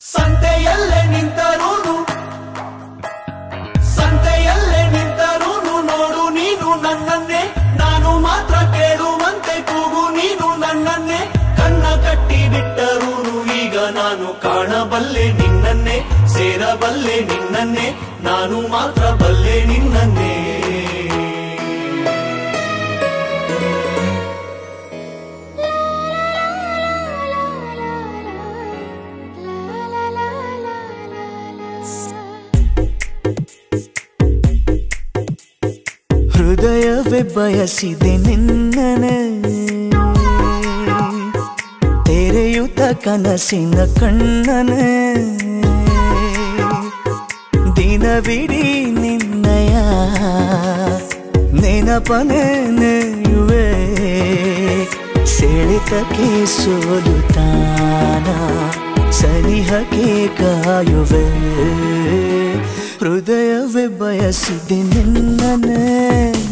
ಸಂತೆಯಲ್ಲೇ ನಿಂತರೂನು. ಸಂತೆಯಲ್ಲೇ ನಿಂತರೂನು, ನೋಡು ನೀನು ನನ್ನನ್ನೇ. ನಾನು ಮಾತ್ರ ಕೇಳುವಂತೆ ಕೂಗು ನೀನು ನನ್ನನ್ನೇ. ಕಣ್ಣ ಕಟ್ಟಿ ಬಿಟ್ಟರೂನು, ಈಗ ನಾನು ಕಾಣಬಲ್ಲೆ ನಿನ್ನನ್ನೇ. ಸೇರಬಲ್ಲೆ ನಿನ್ನನ್ನೇ, ನಾನು ಮಾತ್ರ ಬಲ್ಲೆ ನಿನ್ನನ್ನೇ. ಹೃದಯವೇ ಬಯಸಿದೆ ನಿನ್ನನೆ. ತೆರೆಯುತ್ತ ಕನಸಿನ ಕಣ್ಣನೆ. ದಿನವಿಡೀ ನಿನ್ನಯ ನೆನಪನೆ ನೆಯುವೆ. ಸೆಳೆತಕ್ಕೆ ಸೋಲುತ್ತಾನ ಸನಿಹಕ್ಕೆ ಕಾಯುವೆ. ಹೃದಯವೇ ಬಯಸಿದೆ ನಿನ್ನನೆ.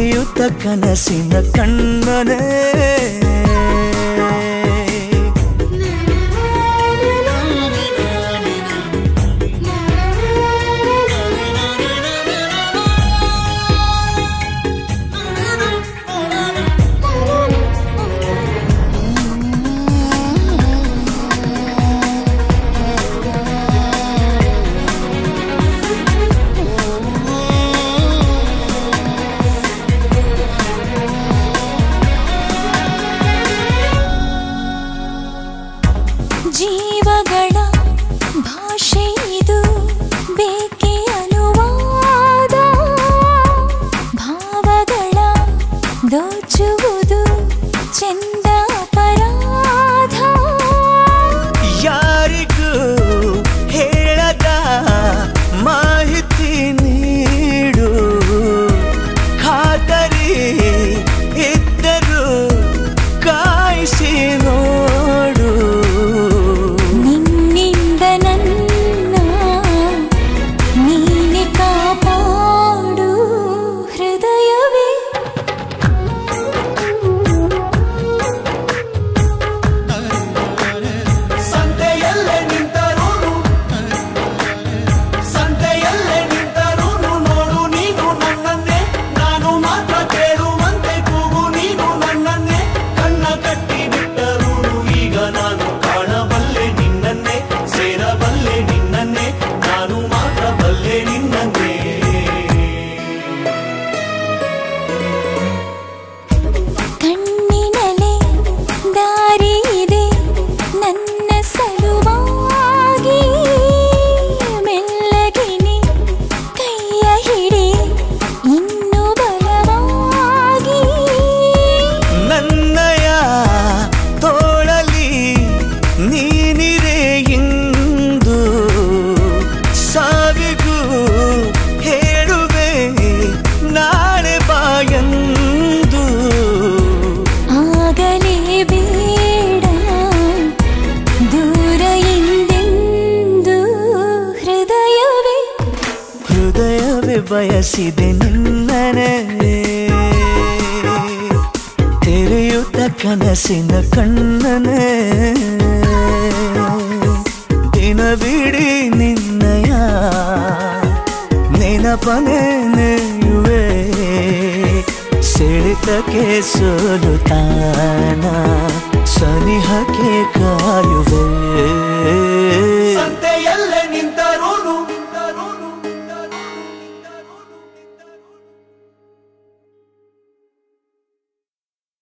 ತೆರೆಯುತ್ತ ಕನಸಿನ ಕಣ್ಣನೆ ಬಯಸಿದೆ ನಿನ್ನನೆ ತೆರೆಯುತ್ತ ಕನಸಿನ ಕಣ್ಣನೆ ದಿನವಿಡಿ ನಿನ್ನಯ ನೆನಪನೆ ನೆಯುವೆ ಸೆಳೆತಕ್ಕೆ ಸೋಲುತ್ತಾನ ಸನಿಹಕ್ಕೆ ಕಾಯುವೆ